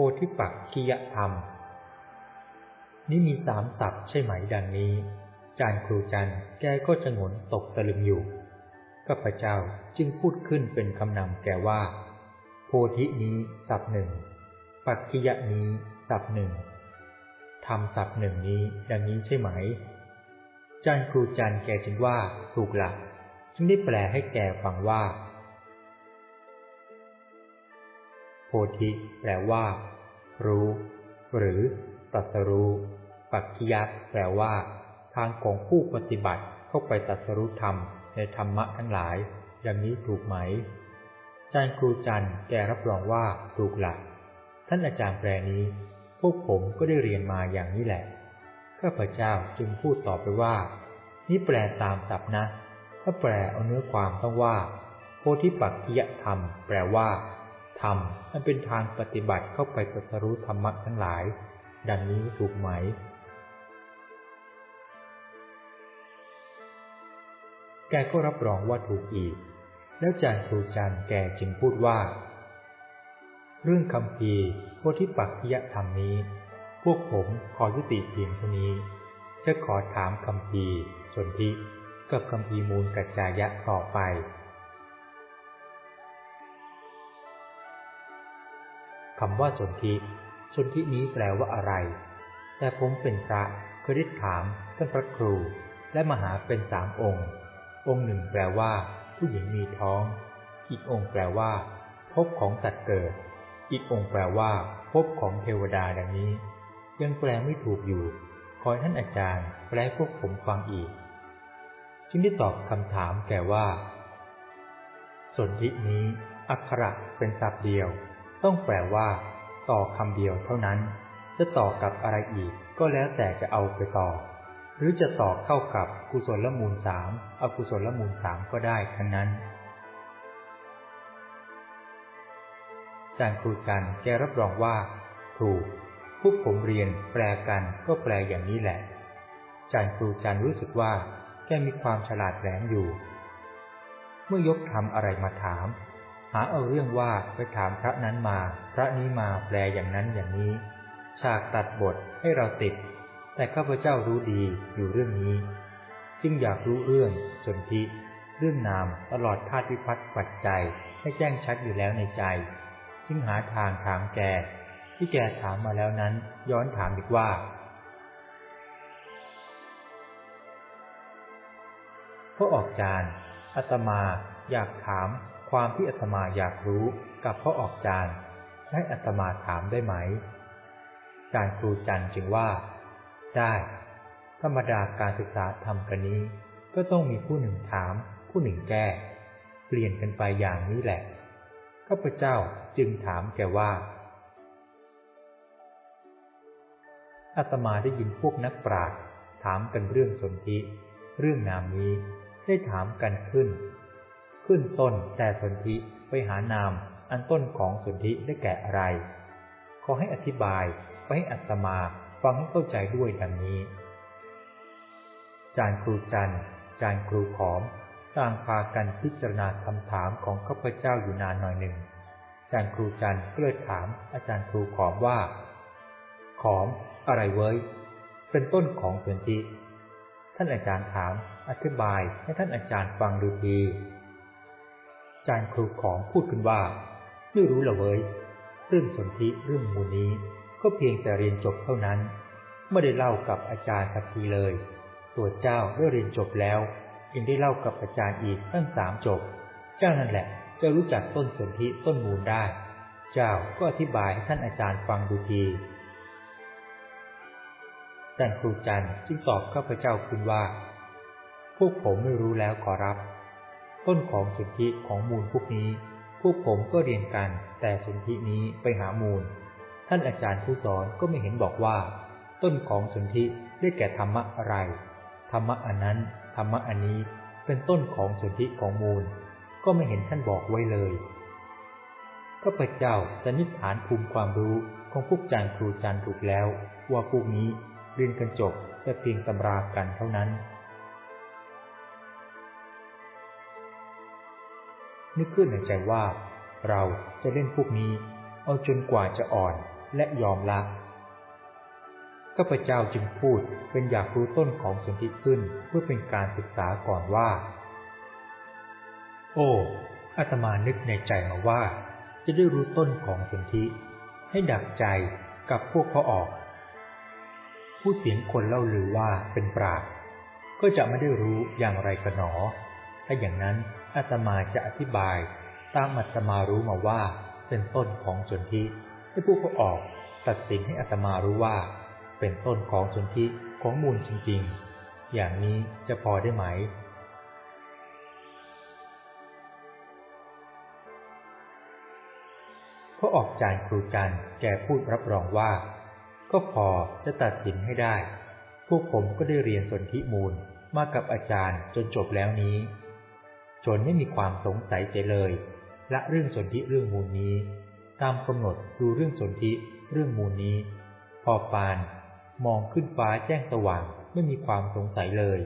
พธิปักขิยธรรม นี่มีสามศัพท์ใช่ไหมดังนี้ จานครูจันแกก็จะงนตกตะลึงอยู่ข้าพเจ้าจึงพูดขึ้นเป็นคำนำแกว่า โพธินี้ศัพท์หนึ่ง ปักขิยนี้ศัพท์หนึ่งทำศัพท์หนึ่งนี้ดังนี้ใช่ไหม จานครูจันแกจึงว่าถูกหละจึงได้แปลให้แกฟังว่าโพธิแปลว่า รู้ หรือตรัสรู้ ปักขิยะแปลว่า ทางของผู้ปฏิบัติเข้าไปตรัสรู้ธรรมในธรรมะทั้งหลาย อย่างนี้ถูกไหมอาจารย์ครูจันแกรับรองว่าถูกหลัก ท่านอาจารย์แปลนี้ พวกผมก็ได้เรียนมาอย่างนี้แหละข้าพเจ้าจึงพูดต่อไปว่า นี่แปลตามศัพท์นะ ถ้าแปลเอาเนื้อความต้องว่า โพธิปักขิยธรรม แปลว่า ธรรมมันเป็นทางปฏิบัติเข้าไปตรัสรู้ธรรมะทั้งหลาย ดังนี้ถูกไหม แกก็รับรองว่าถูกอีก แล้วจารย์ครูจันแกจึงพูดว่า เรื่องคำพีโพธิปักขิยธรรมนี้ พวกผมขอยุติเพียงเท่านี้ จะขอถามคำพีสนธิกับคำพีมูลกัจจายะต่อไป คำว่าสนธิสนธินี้แปลว่าอะไร แต่ผมเป็นพระเคยได้ถามท่านพระครู และมหาเป็นสามองค์ องค์หนึ่งแปลว่า ผู้หญิงมีท้อง อีกองค์แปลว่าพบของสัตว์เกิด อีกองค์แปลว่าพบของเทวดาดังนี้ ยังแปลไม่ถูกอยู่คอยท่านอาจารย์แปลพวกผมฟังอีก จึงได้ตอบคำถามแก่ว่าสนธินี้อักขระเป็นศัพท์เดียว ต้องแปลว่า ต่อคำเดียวเท่านั้น จะต่อกับอะไรอีกก็แล้วแต่จะเอาไปต่อ หรือจะต่อเข้ากับกุศลละมูลสามอกุศลละมูลสามก็ได้ทั้งนั้นจารย์ครูจันแกรับรองว่า ถูกพวกผมเรียนแปลกันก็แปลอย่างนี้แหละจารย์ครูจันรู้สึกว่า แกมีความฉลาดแหลมอยู่ เมื่อยกทำอะไรมาถามาเอาเรื่องว่าไปถามพระนั้นมา พระนี้มาแปลอย่างนั้นอย่างนี้ ฉากตัดบทให้เราติด แต่ข้าพเจ้ารู้ดีอยู่เรื่องนี้ จึงอยากรู้เรื่องสนธิเรื่องนามตลอดธาตุวิพัฒน์ปัจจัยให้แจ้งชัดอยู่แล้วในใจ จึงหาทางถามแก ที่แกถามมาแล้วนั้นย้อนถามอีกว่าพระออกจานอาตมาอยากถาม ความที่อาตมาอยากรู้กับพระออกจานใช้อาตมาถามได้ไหม จารย์ครูจันจึงว่า ได้ ธรรมดาการศึกษาทำกันนี้ ก็ต้องมีผู้หนึ่งถาม ผู้หนึ่งแก้ เปลี่ยนกันไปอย่างนี้แหละข้าพเจ้าจึงถามแกว่าอาตมาได้ยินพวกนักปราชญ์ถามกันเรื่องสนธิเรื่องนามนี้ได้ถามกันขึ้น ขึ้นต้นแต่สนธิไปหานาม อันต้นของสนธิได้แก่อะไร ขอให้อธิบายไปให้อัตมาฟังให้เข้าใจด้วยดังนี้ จารย์ครูจันจารย์ครูขอมต่างพากันพิจารณาคำถามของข้าพเจ้าอยู่นานหน่อยหนึ่งจารย์ครูจันก็เลยถามอาจารย์ครูขอมว่า ขอม อะไรเว้ย เป็นต้นของสนธิท่านอาจารย์ถามอธิบายให้ท่านอาจารย์ฟังดูที จารย์ครูขอมพูดขึ้นว่าไม่รู้ละเว้ยเรื่องสนธิเรื่องมูลนี้ ก็เพียงแต่เรียนจบเท่านั้น ไม่ได้เล่ากับอาจารย์สักทีเลย ตัวเจ้าได้เรียนจบแล้วยังได้เล่ากับอาจารย์อีกตั้งสามจบ เจ้านั่นแหละจะรู้จักต้นสนธิต้นมูลได้ เจ้าก็อธิบายให้ท่านอาจารย์ฟังดูทีจันครูจันจึงตอบข้าพเจ้าคุณว่า พวกผมไม่รู้แล้วขอรับ ต้นของสนธิของมูลพวกนี้ พวกผมก็เรียนกัน แต่สนธินี้ไปหามูล ท่านอาจารย์ผู้สอนก็ไม่เห็นบอกว่า ต้นของสนธิได้แก่ธรรมะอะไร ธรรมะอันนั้นธรรมะอันนี้เป็นต้นของสนธิของมูล ก็ไม่เห็นท่านบอกไว้เลยก็พเจ้าจะนิฐานภูมิความรู้ของพวกจารย์ครูจารย์ถูกแล้ว ว่าพวกนี้เรียนกันจบแต่เพียงตำรากันเท่านั้น นึกขึ้นในใจว่า เราจะเล่นพวกนี้ เอาจนกว่าจะอ่อนและยอมละข้าพเจ้าจึงพูดเป็นอยากรู้ต้นของสนธิขึ้นเพื่อเป็นการศึกษาก่อนว่า โอ้อาตมานึกในใจมาว่า จะได้รู้ต้นของสนธิให้ดักใจกับพวกเขาออก ผู้เสียงคนเล่าลือว่าเป็นปราดก็จะไม่ได้รู้อย่างไรกันหนอ ถ้าอย่างนั้น อาตมาจะอธิบายตามอาตมารู้มาว่า เป็นต้นของสนธิให้ผู้เขาออกตัดสินให้อาตมารู้ว่า เป็นต้นของสนธิของมูลจริงๆ อย่างนี้จะพอได้ไหมพอออกจานครูจันแกพูดรับรองว่า ก็พอจะตัดสินให้ได้ พวกผมก็ได้เรียนสนธิมูลมากับอาจารย์จนจบแล้วนี้ จนไม่มีความสงสัยเสียเลย และเรื่องสนธิเรื่องมูลนี้ ตามกำหนดดูเรื่องสนธิเรื่องมูลนี้ พอปานมองขึ้นฟ้าแจ้งสว่างไม่มีความสงสัยเลย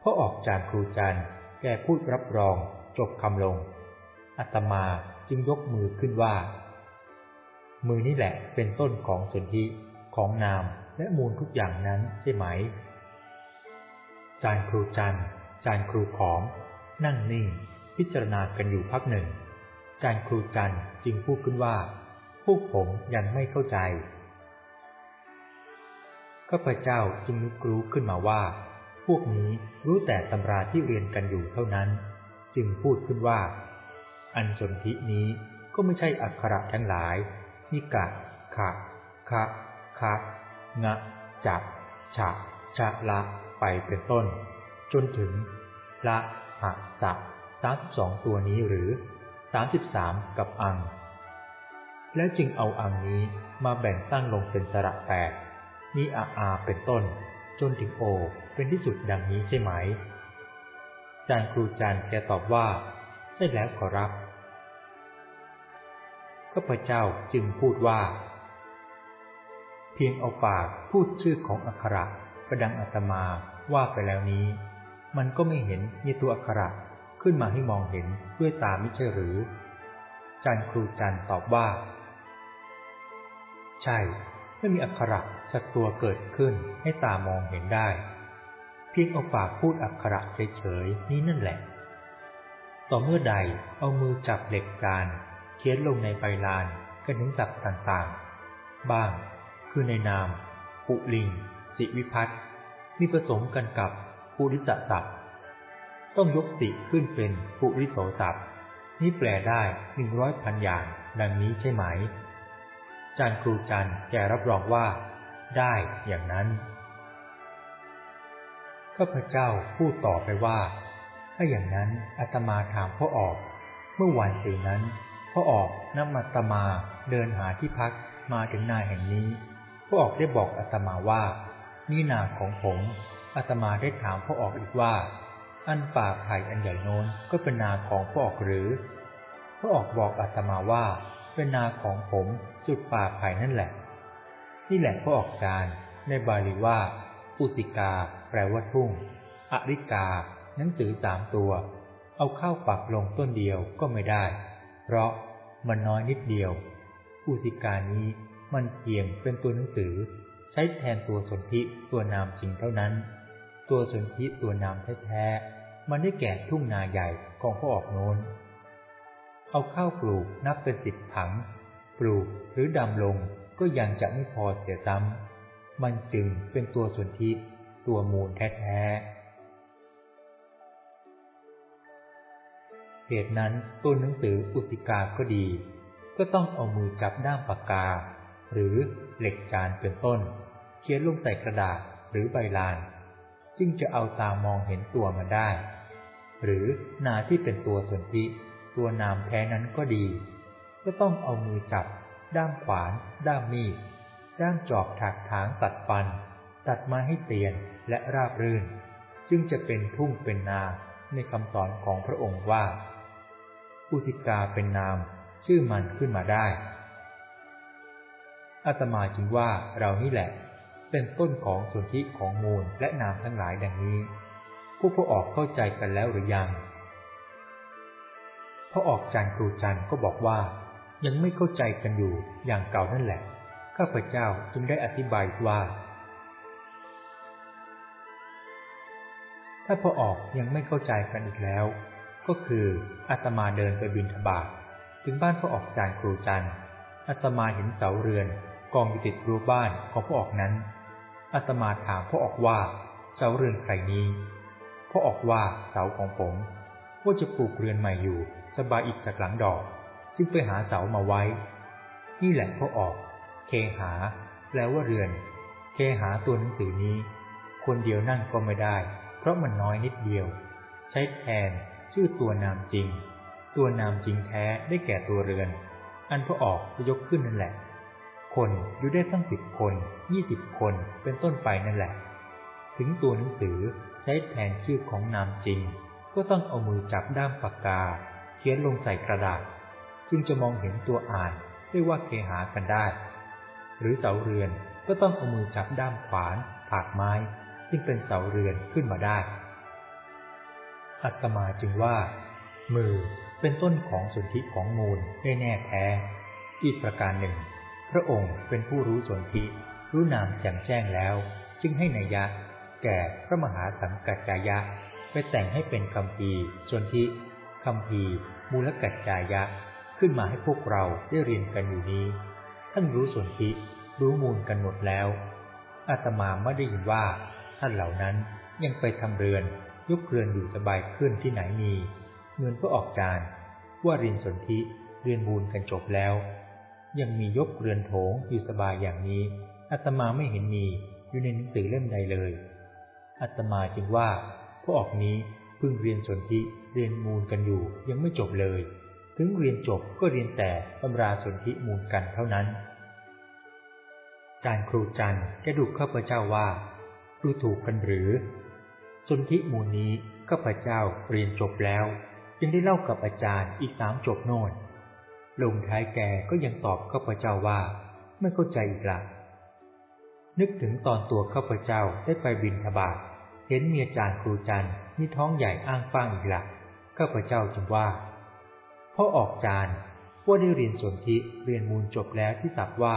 พอออกจากครูจันแกพูดรับรองจบคำลงอัตมาจึงยกมือขึ้นว่า มือนี่แหละเป็นต้นของสนธิของนามและมูลทุกอย่างนั้นใช่ไหม จานครูจันจานครูขอม นั่งนิ่ง พิจารณากันอยู่พักหนึ่ง จานครูจันจึงพูดขึ้นว่า พวกผมยังไม่เข้าใจข้าพเจ้าจึงนึกรู้ขึ้นมาว่า พวกนี้รู้แต่ตำราที่เรียนกันอยู่เท่านั้น จึงพูดขึ้นว่า อันสนธินี้ก็ไม่ใช่อักขระทั้งหลายนิกะ ขะ คะ คะ งะ จักฉะ ชะละ ไปเป็นต้น จนถึง ละ หะสะสามสองตัวนี้หรือสามสิบสามกับอัง แล้วจึงเอาอังนี้มาแบ่งตั้งลงเป็นสระแปดมีอาอาเป็นต้น จนถึงโอเป็นที่สุดดังนี้ใช่ไหม จารย์ครูจันแกตอบว่า ใช่แล้วขอรับข้าพเจ้าจึงพูดว่า เพียงเอาปากพูดชื่อของอักขระประดังอัตมาว่าไปแล้วนี้ มันก็ไม่เห็นมีตัวอักขระขึ้นมาให้มองเห็นด้วยตาไม่ใช่หรือ จันครูจันตอบว่า ใช่ ไม่มีอักขระสักตัวเกิดขึ้นให้ตามองเห็นได้ เพียงเอาปากพูดอักขระเฉยๆนี้นั่นแหละ ต่อเมื่อใดเอามือจับเหล็กจานเขียนลงในใบลานกันถึงศัพท์ต่างๆ บ้าง คือในนาม ปุลิง สิวิพัตมีผสมกันกับ ปุริสศัพต้องยกสิขึ้นเป็นปุริโสศัพนี่แปลได้หนึ่งร้อยพันอย่าง ดังนี้ใช่ไหม จานครูจันแกรับรองว่า ได้อย่างนั้นข้าพเจ้าพูดต่อไปว่า ถ้าอย่างนั้นอาตมาถามพ่อออก เมื่อวันสีนั้นพ่อออกนำอาตมาเดินหาที่พักมาถึงนาแห่งนี้พ่อออกได้บอกอาตมาว่า นี่นาของผม อาตมาได้ถามพ่อออกอีกว่า อันป่าไผ่อันใหญ่โน้นก็เป็นนาของพ่อออกหรือพ่อออกบอกอาตมาว่า เป็นนาของผมสุดป่าไผ่นั่นแหละ นี่แหละพ่อออกจานในบาลีว่า อุสิกา แปลว่าทุ่ง อริกา หนังสือสามตัว เอาเข้าปักลงต้นเดียวก็ไม่ได้ เพราะมันน้อยนิดเดียว อุสิกานี้มันเพียงเป็นตัวหนังสือ ใช้แทนตัวสนธิตัวนามจริงเท่านั้น ตัวสนธิตัวนามแท้ๆมันได้แก่ทุ่งนาใหญ่ของพ่อออกโน้น เอาข้าวปลูกนับเป็นสิบถัง ปลูกหรือดำลงก็ยังจะไม่พอเสียซ้ำมันจึงเป็นตัวสนธิตัวมูลแท้ๆเหตุนั้นตัวหนังสืออุสิกาก็ดี ก็ต้องเอามือจับด้ามปากกา หรือเหล็กจานเป็นต้น เขียนลงใส่กระดาษหรือใบลาน จึงจะเอาตามองเห็นตัวมาได้ หรือนาที่เป็นตัวสนธิตัวนามแท้นั้นก็ดี ก็ต้องเอามือจับ ด้ามขวาน ด้ามมีด ด้ามจอบถักถางตัดฟัน ตัดมาให้เตียนและราบรื่น จึงจะเป็นทุ่งเป็นนาในคำสอนของพระองค์ว่า อุสิกาเป็นนาม ชื่อมันขึ้นมาได้อาตมาจึงว่าเรานี่แหละ เป็นต้นของส่วนที่ของมูลและนามทั้งหลายดังนี้ ผู้ผู้ออกเข้าใจกันแล้วหรือยังพอออกจันครูจันก็บอกว่า ยังไม่เข้าใจกันอยู่อย่างเก่านั่นแหละ ข้าพเจ้าจึงได้อธิบายว่า ถ้าพอออกยังไม่เข้าใจกันอีกแล้ว ก็คืออาตมาเดินไปบินทบาทถึงบ้านพ่อออกจานครูจันอาตมาเห็นเสาเรือนกองอยู่ติดรั้วบ้านของพ่อออกนั้น อาตมาถามพ่อออกว่าเสาเรือนใครนี้พ่อออกว่าเสาของผมว่าจะปลูกเรือนใหม่อยู่ สบายอีกจากหลังดอก จึงไปหาเสามาไว้ นี่แหละพ่อออก เคหาแปลว่าเรือน เคหาตัวหนังสือนี้ คนเดียวนั่งก็ไม่ได้ เพราะมันน้อยนิดเดียว ใช้แทนชื่อตัวนามจริง ตัวนามจริงแท้ได้แก่ตัวเรือน อันพ่อออกจะยกขึ้นนั่นแหละ คนอยู่ได้ตั้งสิบคนยี่สิบคนเป็นต้นไปนั่นแหละ ถึงตัวหนังสือใช้แทนชื่อของนามจริง ก็ต้องเอามือจับด้ามปากกา เขียนลงใส่กระดาษ จึงจะมองเห็นตัวอ่านได้ว่าเคหากันได้ หรือเสาเรือนก็ต้องเอามือจับด้ามขวานผากไม้จึงเป็นเสาเรือนขึ้นมาได้ อัตมาจึงว่า มือเป็นต้นของสนธิของมูลได้แน่แท้ อีกประการหนึ่ง พระองค์เป็นผู้รู้สนธิรู้นามแจ่มแจ้งแล้ว จึงให้นัยยะ แก่พระมหาสังกัจจายะ ไปแต่งให้เป็นคำพีสนธิคำพีมูลกัจจายะ ขึ้นมาให้พวกเราได้เรียนกันอยู่นี้ ท่านรู้สนธิรู้มูลกันหมดแล้วอาตมาไม่ได้ยินว่า ท่านเหล่านั้นยังไปทำเรือนยกเรือนอยู่สบายขึ้นที่ไหนมีเงินก็ออกจานว่าเรียนสนธิเรียนมูลกันจบแล้ว ยังมียกเรือนโถงอยู่สบายอย่างนี้อาตมาไม่เห็นมีอยู่ในหนังสือเล่มใดเลยอาตมาจึงว่าพวกออกนี้เพิ่งเรียนสนธิเรียนมูลกันอยู่ยังไม่จบเลย ถึงเรียนจบก็เรียนแต่ตำราสนธิมูลกันเท่านั้น จารย์ครูจันแกดุข้าพเจ้าว่าดูถูกกันหรือ สนธิมูลนี้ข้าพเจ้าเรียนจบแล้ว ยังได้เล่ากับอาจารย์อีกสามจบโน่น ลงท้ายแกก็ยังตอบข้าพเจ้าว่า ไม่เข้าใจอีกละนึกถึงตอนตัวข้าพเจ้าได้ไปบินทบาทเห็นเมียจารย์ครูจันมีท้องใหญ่อ้างฟ้างอีกละข้าพเจ้าจึงว่าพ่อออกจานว่าได้เรียนสนธิเรียนมูลจบแล้วที่สับว่า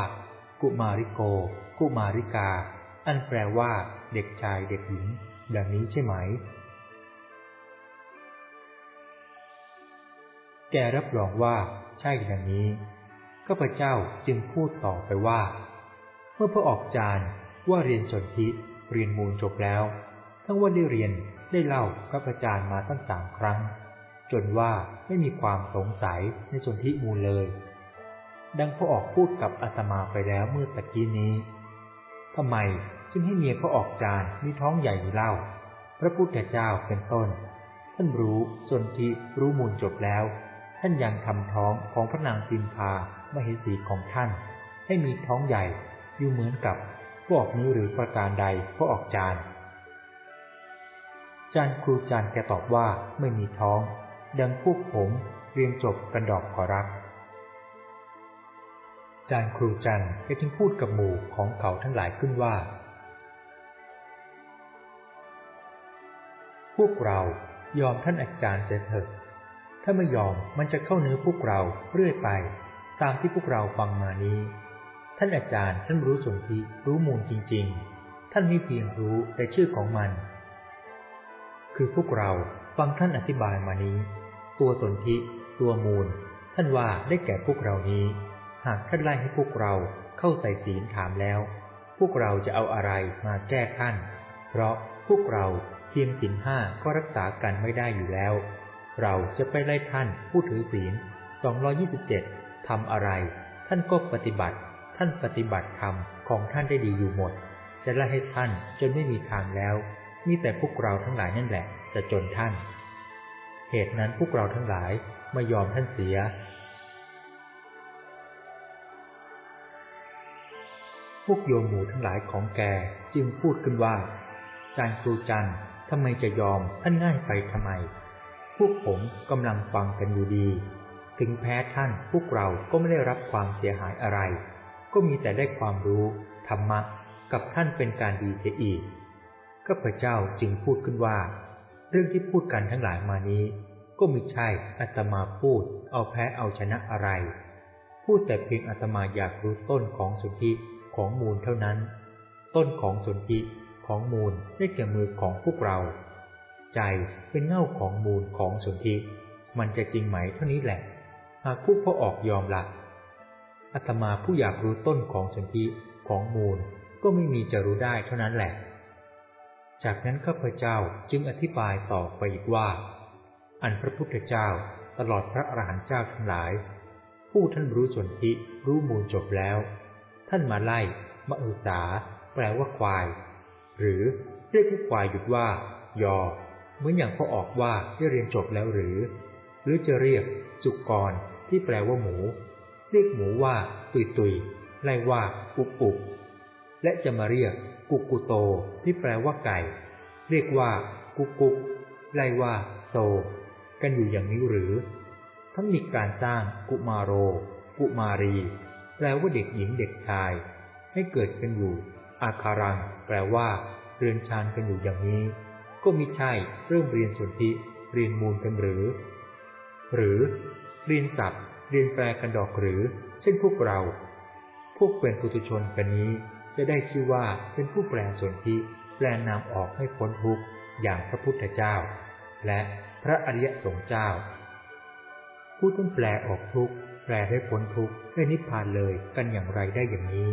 กุมาริโก กุมาริกา อันแปลว่า เด็กชายเด็กหญิง ดังนี้ใช่ไหม แกรับรองว่าใช่ดังนี้ข้าพเจ้าจึงพูดต่อไปว่า เมื่อพระออกจานว่าเรียนสนธิเรียนมูลจบแล้ว ทั้งว่าได้เรียนได้เล่ากับอาจารย์มาตั้งสามครั้ง จนว่าไม่มีความสงสัยในสนธิมูลเลย ดังพระออกพูดกับอาตมาไปแล้วเมื่อตะกี้นี้ทำไมจึงให้เมียพระออกจานมีท้องใหญ่เล่า พระพุทธเจ้าเป็นต้น ท่านรู้สนธิรู้มูลจบแล้ว ท่านยังทำท้องของพระนางพิมพามเหสีของท่าน ให้มีท้องใหญ่อยู่เหมือนกับพวกนี้หรือประการใดพระออกจานจานครูจานแกตอบว่าไม่มีท้อง ดังพวกผมเรียนจบกันดอกขอรับจานครูจันก็จึงพูดกับหมู่ของเขาทั้งหลายขึ้นว่า พวกเรายอมท่านอาจารย์เสียเถิด ถ้าไม่ยอมมันจะเข้าเนื้อพวกเราเรื่อยไป ตามที่พวกเราฟังมานี้ ท่านอาจารย์ท่านรู้สนธิรู้มูลจริง ๆ ท่านไม่เพียงรู้แต่ชื่อของมัน คือพวกเราฟังท่านอธิบายมานี้ ตัวสนธิตัวมูล ท่านว่าได้แก่พวกเรานี้ หากท่านไล่ให้พวกเราเข้าใส่ศีลถามแล้ว พวกเราจะเอาอะไรมาแก้ท่านเพราะพวกเราเพียงศีลห้าก็รักษากันไม่ได้อยู่แล้ว เราจะไปไล่ท่านผู้ถือศีล 227 ทำอะไร ท่านก็ปฏิบัติ ท่านปฏิบัติธรรมของท่านได้ดีอยู่หมด จะไล่ให้ท่านจนไม่มีทางแล้ว มีแต่พวกเราทั้งหลายนั่นแหละ จะจนท่าน เหตุนั้นพวกเราทั้งหลายไม่ยอมท่านเสียพวกโยมหมู่ทั้งหลายของแกจึงพูดขึ้นว่า จารย์ครูจันทำไมจะยอมท่านง่ายไปทำไม พวกผมกำลังฟังกันอยู่ดี ถึงแพ้ท่านพวกเราก็ไม่ได้รับความเสียหายอะไร ก็มีแต่ได้ความรู้ ธรรมะ กับท่านเป็นการดีเสียอีกข้าพเจ้าจึงพูดขึ้นว่า เรื่องที่พูดกันทั้งหลายมานี้ ก็มิใช่อัตมาพูด เอาแพ้เอาชนะอะไร พูดแต่เพียงอาตมาอยากรู้ต้นของสุนธิของมูลเท่านั้น ต้นของสุนธิของมูลได้แก่มือของพวกเรา ใจเป็นเง่าของมูลของสนธิมันจะจริงไหมเท่านี้แหละ หากผู้พอออกยอมละอาตมาผู้อยากรู้ต้นของสนธิของมูลก็ไม่มีจะรู้ได้เท่านั้นแหละ จากนั้นข้าพเจ้าจึงอธิบายต่อไปอีกว่า อันพระพุทธเจ้าตลอดพระอรหันต์เจ้าทั้งหลาย ผู้ท่านรู้สนธิรู้มูลจบแล้ว ท่านมาไล่มาอึสาแปลว่าควาย หรือเรียกผู้ควายหยุดว่า ยอ เหมือนอย่างพ่อออกว่าได้เรียนจบแล้วหรือ หรือจะเรียกสุกรที่แปลว่าหมู เรียกหมูว่าตุยตุยไล่ว่าอุบอุบและจะมาเรียกกุกุโตที่แปลว่าไก่ เรียกว่ากุกุกไล่ว่าโซ กันอยู่อย่างนี้หรือ ทั้งมีการสร้างกุมาโร กุมารี แปลว่าเด็กหญิงเด็กชาย ให้เกิดกันอยู่ อาคารัง แปลว่า เรือนชานกันอยู่อย่างนี้ ก็มิใช่เริ่มเรียนสนธิเรียนมูลกันหรือ หรือเรียนจับเรียนแปลกันดอกหรือ เช่นพวกเรา พวกเป็นปุถุชนกันนี้จะได้ชื่อว่าเป็นผู้แปลสนธิแปลนามออกให้พ้นทุกข์อย่างพระพุทธเจ้า และพระอริยสงฆ์เจ้า ผู้ต้องแปลออกทุกข์แปลให้พ้นทุกข์ให้นิพพานเลยกันอย่างไรได้อย่างนี้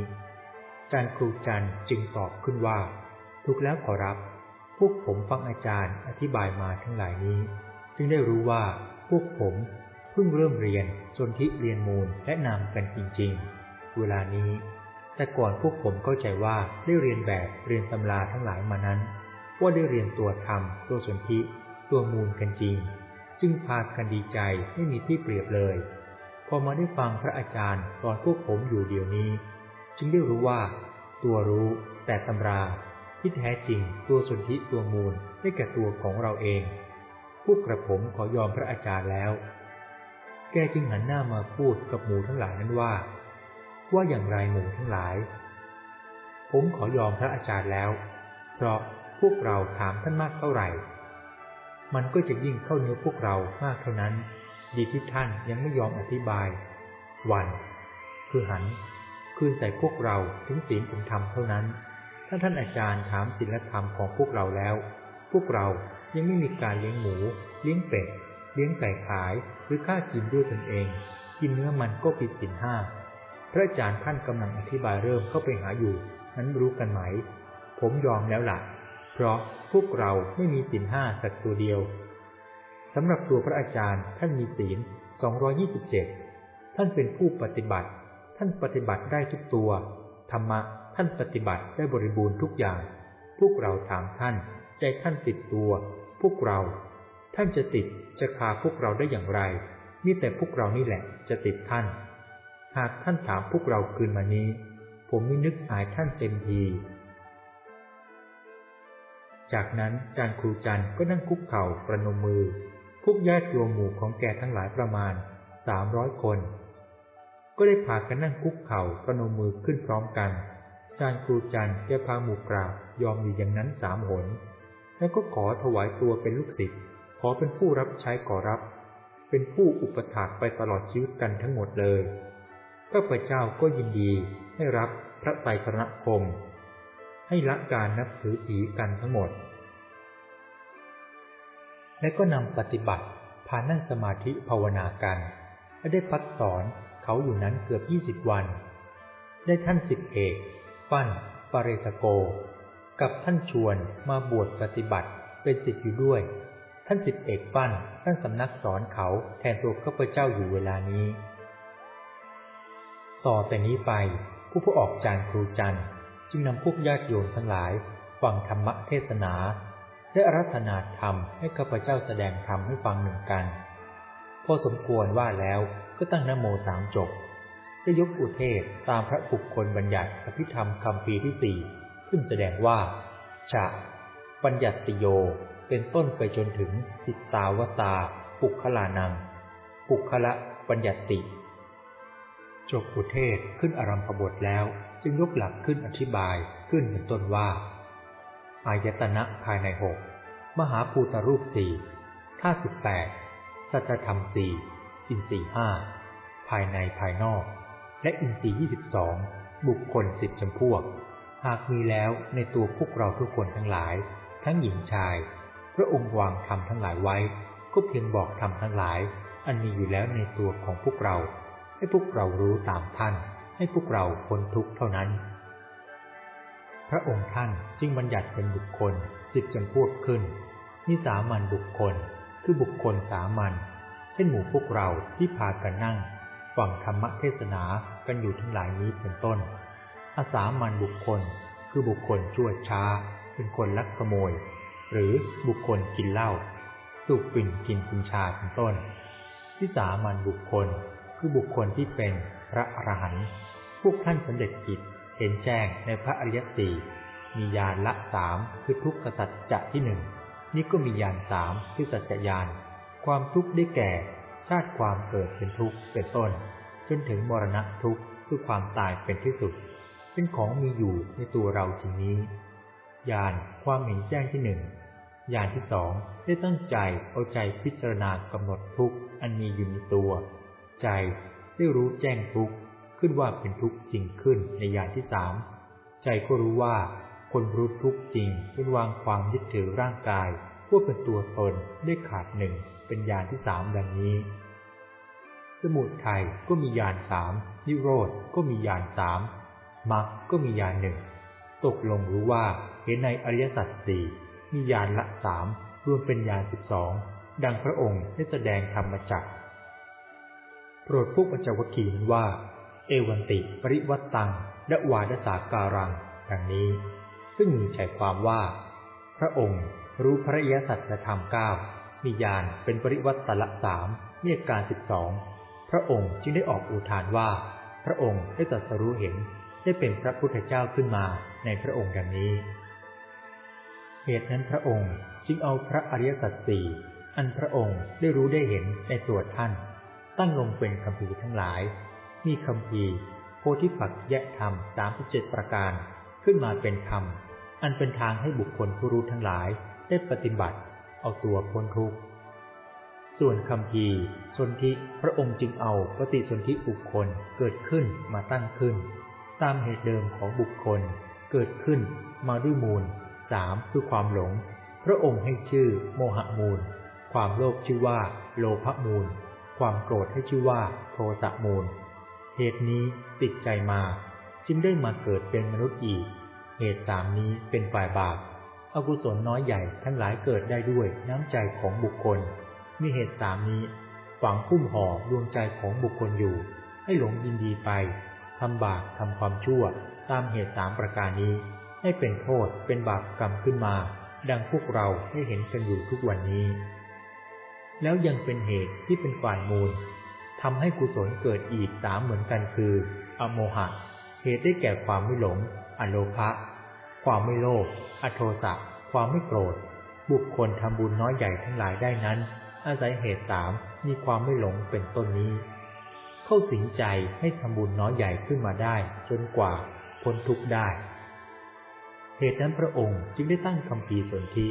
จารย์ครูจันจึงตอบขึ้นว่าถูกแล้วขอรับ วกผมฟังอาจารย์อธิบายมาทั้งหลายนี้ จึงได้รู้ว่าพวกผมเพิ่งเริ่มเรียนสนธิเรียนมูลและนามกันจริง ๆ เวลานี้ แต่ก่อนพวกผมเข้าใจว่าได้เรียนแบบเรียนตำราทั้งหลายมานั้น ว่าได้เรียนตัวธรรมตัวสนธิตัวมูลกันจริง จึงพากันดีใจไม่มีที่เปรียบเลย พอมาได้ฟังพระอาจารย์ตอนพวกผมอยู่เดี๋ยวนี้ จึงได้รู้ว่า ตัวรู้แต่ตำรา ที่แท้จริงตัวสนธิตัวมูลได้แก่ตัวของเราเองพวกกระผมขอยอมพระอาจารย์แล้ว แกจึงหันหน้ามาพูดกับหมูทั้งหลายนั้นว่า ว่าอย่างไรหมูทั้งหลาย ผมขอยอมพระอาจารย์แล้ว เพราะพวกเราถามท่านมากเท่าไหร่ มันก็จะยิ่งเข้าเนื้อพวกเรามากเท่านั้น ดีที่ท่านยังไม่ยอมอธิบาย วัน คือหัน คืนใส่พวกเราถึงศีลถึงธรรมเท่านั้น ถ้าท่านอาจารย์ถามศีลธรรมของพวกเราแล้ว พวกเรายังไม่มีการเลี้ยงหมู เลี้ยงเป็ด เลี้ยงไก่ขาย หรือค่ากินด้วยตนเอง กินเนื้อมันก็ผิดศีลห้า พระอาจารย์ท่านกำลังอธิบายเริ่มเข้าไปหาอยู่ นั้นรู้กันไหม ผมยอมแล้วละ่ะ เพราะพวกเราไม่มีศีลห้าสักตัวเดียวสำหรับตัวพระอาจารย์ท่านมีศีล 227 ท่านเป็นผู้ปฏิบัติ ท่านปฏิบัติได้ทุกตัว ธรรมะ ท่านปฏิบัติได้บริบูรณ์ทุกอย่าง พวกเราถามท่าน ใจท่านติดตัว พวกเรา ท่านจะติดจะคาพวกเราได้อย่างไรมีแต่พวกเรานี่แหละจะติดท่าน หากท่านถามพวกเราคืนมานี้ ผมนึกอายท่านเต็มทีจากนั้นจารย์ครูจันก็นั่งคุกเข่าประนมมือ พวกญาติโยมหมู่ของแกทั้งหลายประมาณสามร้อยคน ก็ได้พากันนั่งคุกเข่าประนมมือขึ้นพร้อมกัน จารย์ครูจันแกพาหมู่กราบยอมอยู่อย่างนั้นสามหน แล้วก็ขอถวายตัวเป็นลูกศิษย์ขอเป็นผู้รับใช้ขอรับ เป็นผู้อุปถากไปตลอดชีวิตกันทั้งหมดเลยข้าพเจ้าก็ยินดีให้รับพระไตรสรณคม ให้ละการนับถือผีกันทั้งหมด และก็นำปฏิบัติพานั่งสมาธิภาวนากันและได้พักสอนเขาอยู่นั้นเกือบยี่สิบวัน ได้ท่านสิทธิเอก ฟั่นปเรสโก กับท่านชวนมาบวชปฏิบัติเป็นสิทธิอยู่ด้วย ท่านสิทธิเอกฟั่นตั้งสำนักสอนเขาแทนตัวข้าพเจ้าอยู่เวลานี้ ต่อแต่นี้ไปผู้ผู้ออกจานครูจันจึงนำพวกญาติโยมทั้งหลายฟังธรรมเทศนาและรัตนาธรรมให้ข้าพเจ้าแสดงธรรมให้ฟังหนึ่งกัน พอสมควรว่าแล้วก็ตั้งนโมสามจบ ได้ยกอุเทศตามพระบุคคลบัญญัติอภิธรรมคำปีที่สี่ขึ้นแสดงว่า ฉะ บัญญัติโย เป็นต้นไปจนถึงจิตตาวตา ปุคลานัง ปุคละบัญญัติ จบอุเทศขึ้นอารัมพบทแล้ว จึงยกหลักขึ้นอธิบายขึ้นเป็นต้นว่า อายตนะภายในหกมหาภูตรูปสี่ท่าสิบแปดสัจธรรมสี่อินสี่ห้าภายในภายนอก และอินทรีย์22 บุคคลสิบจำพวก หากมีแล้วในตัวพวกเราทุกคนทั้งหลาย ทั้งหญิงชาย พระองค์วางธรรมทั้งหลายไว้ ก็เพียงบอกธรรมทั้งหลาย อันมีอยู่แล้วในตัวของพวกเรา ให้พวกเรารู้ตามท่าน ให้พวกเราพ้นทุกข์เท่านั้น พระองค์ท่านจึงบัญญัติเป็นบุคคลสิบจำพวกขึ้นนิสามัญบุคคล คือบุคคลสามัญเช่นหมู่พวกเราที่พากันนั่ง ฟังธรรมเทศนากันอยู่ทั้งหลายนี้เป็นต้น อาสามัญบุคคลคือบุคคลชั่วช้า เป็นคนลักขโมย หรือบุคคลกินเหล้าสูบกลิ่นกินกุญชาเป็นต้น ที่สามัญบุคคลคือบุคคลที่เป็นพระอรหันต์พวกท่านสำเร็จกิจเห็นแจ้งในพระอริยสี่มีญาณละสามคือทุกขสัจจะที่หนึ่งนี่ก็มีญาณสามคือสัจจญาณความทุกข์ได้แก่ ชาติความเกิดเป็นทุกข์เป็นต้น จนถึงมรณะทุกข์คือความตายเป็นที่สุด เป็นของมีอยู่ในตัวเราจริงนี้ญาณความเห็นแจ้งที่หนึ่งญาณที่สองได้ตั้งใจเอาใจพิจารณากำหนดทุกข์อันมีอยู่ในตัว ใจได้รู้แจ้งทุกข์ขึ้นว่าเป็นทุกข์จริงขึ้นในญาณที่สามใจก็รู้ว่าคนรู้ทุกข์จริงเป็นวางความยึดถือร่างกาย ว่าเป็นตัวตนได้ขาดหนึ่งเป็นญาณที่สามดังนี้ สมุทัยก็มีญาณสามนิโรธก็มีญาณสามมรรคก็มีญาณหนึ่งตกลงรู้ว่าเห็นในอริยสัจสี่มีญาณละสามรวมเป็นญาณสิบสองดังพระองค์ได้แสดงธรรมจักโปรดพวกปัญจวัคคีย์ว่า เอวันติปริวัตตังและวาดสาการัง ดังนี้ ซึ่งมีใจความว่า พระองค์ รู้พระยสัจธรรมเก้ามีญาณเป็นปริวัตละสามมีอาการสิบสองพระองค์จึงได้ออกอุทานว่า พระองค์ได้ตรัสรู้เห็นได้เป็นพระพุทธเจ้าขึ้นมาในพระองค์ดังนี้ เหตุนั้นพระองค์จึงเอาพระอริยสัจสี่อันพระองค์ได้รู้ได้เห็นในตัวท่าน ตั้งลงเป็นคำพีทั้งหลาย มีคำพีโพธิปักแยธรรมสามสิบเจ็ดประการขึ้นมาเป็นธรรม อันเป็นทางให้บุคคลผู้รู้ทั้งหลาย ได้ปฏิบัติเอาตัวพ้นทุกข์ ส่วนคำพีสนธิพระองค์จึงเอาปฏิสนธิบุคคลเกิดขึ้นมาตั้งขึ้น ตามเหตุเดิมของบุคคลเกิดขึ้นมาด้วยมูลสามคือความหลง พระองค์ให้ชื่อโมหะมูล ความโลภชื่อว่าโลภมูล ความโกรธให้ชื่อว่าโทสะมูล เหตุนี้ติดใจมา จึงได้มาเกิดเป็นมนุษย์อีก เหตุสามนี้เป็นฝ่ายบาป อกุศลน้อยใหญ่ทั้งหลายเกิดได้ด้วยน้ำใจของบุคคล มีเหตุสามนี้ฝังพุ่มห่อดวงใจของบุคคลอยู่ ให้หลงยินดีไปทำบาปทำความชั่ว ตามเหตุสามประการนี้ ให้เป็นโทษเป็นบาปกรรมขึ้นมา ดังพวกเราให้เห็นกันอยู่ทุกวันนี้ แล้วยังเป็นเหตุที่เป็นฝ่ายมูลทำให้กุศลเกิดอีกสามเหมือนกันคือ อโมหะ เหตุได้แก่ความไม่หลง อโลภะ ความไม่โลภอโทสะ ความไม่โกรธ บุคคลทำบุญน้อยใหญ่ทั้งหลายได้นั้น อาศัยเหตุสามมีความไม่หลงเป็นต้นนี้ เข้าสิงใจให้ทำบุญน้อยใหญ่ขึ้นมาได้ จนกว่าพ้นทุกข์ได้ เหตุนั้นพระองค์จึงได้ตั้งคำพีสนธิ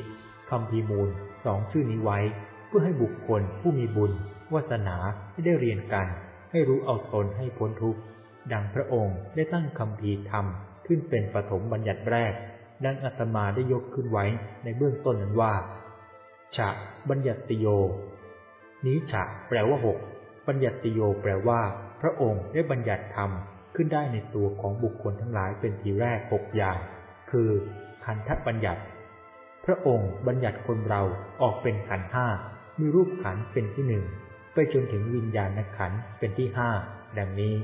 คำพีมูลสองชื่อนี้ไว้ เพื่อให้บุคคลผู้มีบุญวาสนาให้ได้เรียนกัน ให้รู้เอาตนให้พ้นทุกข์ดังพระองค์ได้ตั้งคำพีธรรม ขึ้นเป็นปฐมบัญญัติแรก ดังอาตมาได้ยกขึ้นไว้ในเบื้องต้นนั้นว่า ฉะบัญญัติโย นี้ฉะแปลว่าหกบัญญัติโยแปลว่า พระองค์ได้บัญญัติธรรมขึ้นได้ในตัวของบุคคลทั้งหลายเป็นทีแรกหกอย่าง คือขันธบัญญัติ พระองค์บัญญัติคนเราออกเป็นขันห้ามีรูปขันเป็นที่หนึ่งไปจนถึงวิญญาณขันเป็นที่ห้าดังนี้